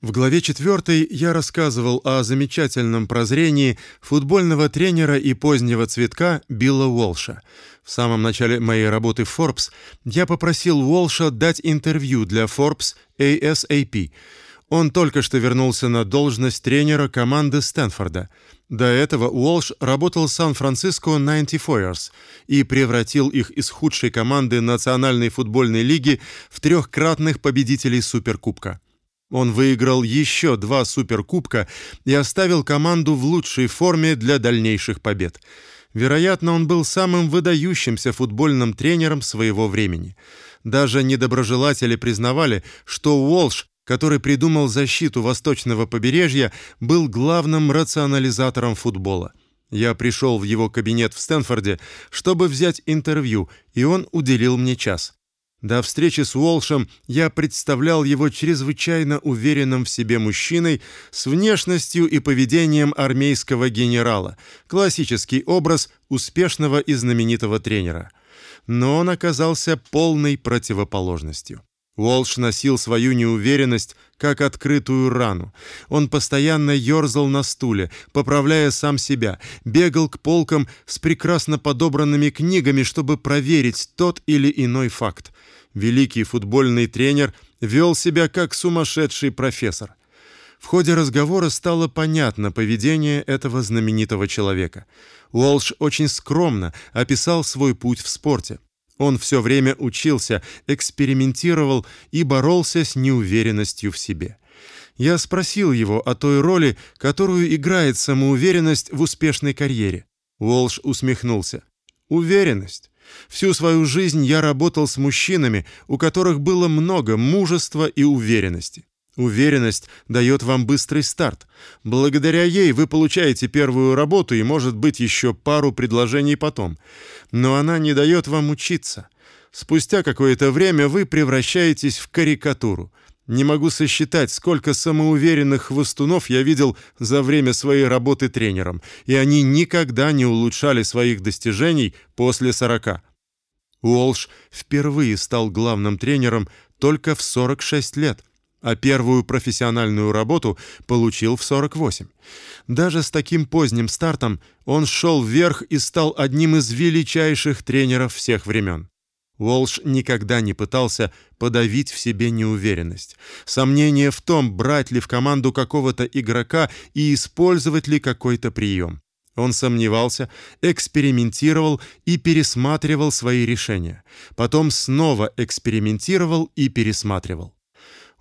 В главе 4 я рассказывал о замечательном прозрении футбольного тренера и позднего цветка Билла Уолша. В самом начале моей работы в Forbes я попросил Уолша дать интервью для Forbes ASAP. Он только что вернулся на должность тренера команды Стэнфорда. До этого Уолш работал в Сан-Франциско 94ers и превратил их из худшей команды Национальной футбольной лиги в трехкратных победителей Суперкубка. Он выиграл еще два суперкубка и оставил команду в лучшей форме для дальнейших побед. Вероятно, он был самым выдающимся футбольным тренером своего времени. Даже недоброжелатели признавали, что Уолш, который придумал защиту восточного побережья, был главным рационализатором футбола. Я пришел в его кабинет в Стэнфорде, чтобы взять интервью, и он уделил мне час. До встречи с Уолшем я представлял его чрезвычайно уверенным в себе мужчиной с внешностью и поведением армейского генерала, классический образ успешного и знаменитого тренера. Но он оказался полной противоположностью. Уолш носил свою неуверенность как открытую рану. Он постоянно ерзал на стуле, поправляя сам себя, бегал к полкам с прекрасно подобранными книгами, чтобы проверить тот или иной факт. Великий футбольный тренер вел себя как сумасшедший профессор. В ходе разговора стало понятно поведение этого знаменитого человека. Уолш очень скромно описал свой путь в спорте. Он все время учился, экспериментировал и боролся с неуверенностью в себе. Я спросил его о той роли, которую играет самоуверенность в успешной карьере. Уолш усмехнулся. Уверенность. Всю свою жизнь я работал с мужчинами, у которых было много мужества и уверенности. Уверенность дает вам быстрый старт. Благодаря ей вы получаете первую работу и, может быть, еще пару предложений потом. Но она не дает вам учиться. Спустя какое-то время вы превращаетесь в карикатуру. Не могу сосчитать, сколько самоуверенных хвостунов я видел за время своей работы тренером, и они никогда не улучшали своих достижений после сорока. Уолш впервые стал главным тренером только в 46 лет а первую профессиональную работу получил в 48. Даже с таким поздним стартом он шел вверх и стал одним из величайших тренеров всех времен. Уолш никогда не пытался подавить в себе неуверенность, сомнение в том, брать ли в команду какого-то игрока и использовать ли какой-то прием. Он сомневался, экспериментировал и пересматривал свои решения. Потом снова экспериментировал и пересматривал.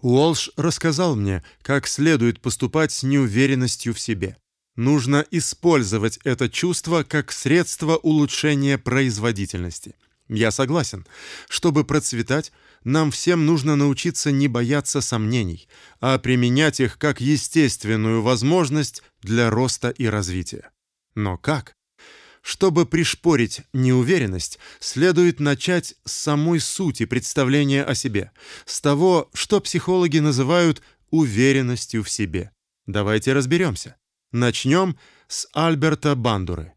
Уолш рассказал мне, как следует поступать с неуверенностью в себе. Нужно использовать это чувство как средство улучшения производительности. Я согласен. Чтобы процветать, нам всем нужно научиться не бояться сомнений, а применять их как естественную возможность для роста и развития. Но как? Чтобы пришпорить неуверенность, следует начать с самой сути представления о себе, с того, что психологи называют уверенностью в себе. Давайте разберемся. Начнем с Альберта Бандуры.